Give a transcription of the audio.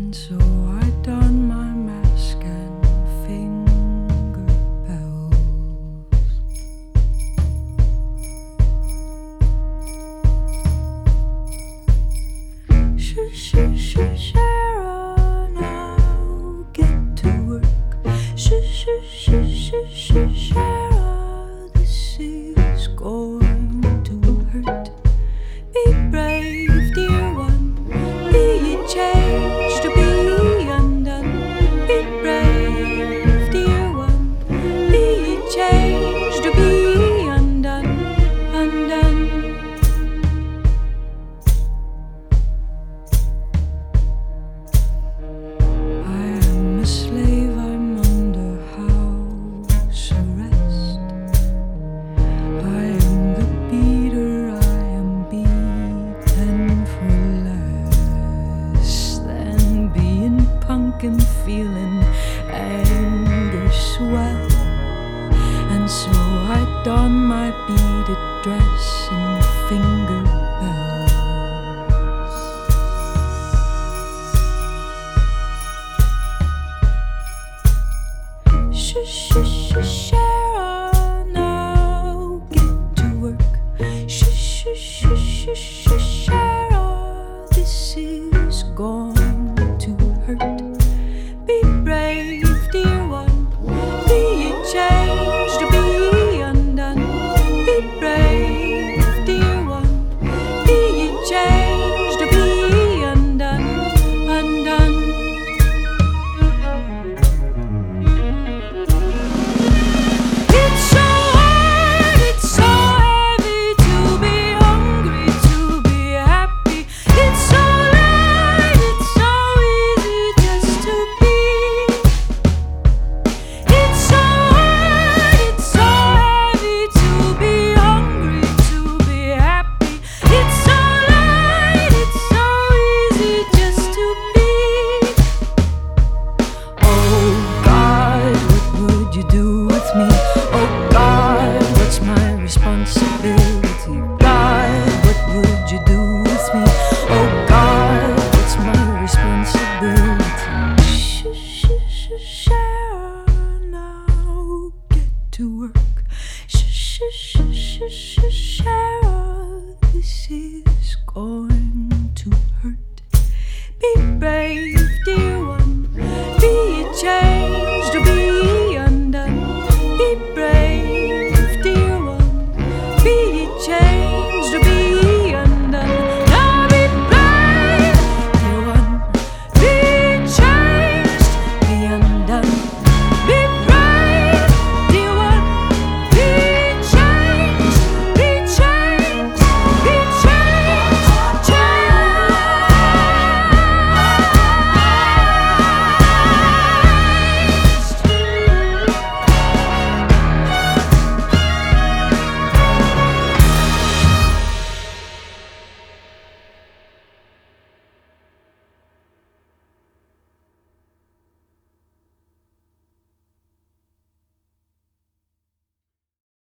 and so I done my is gone. Cheryl, this is going to hurt. Be brave, dear.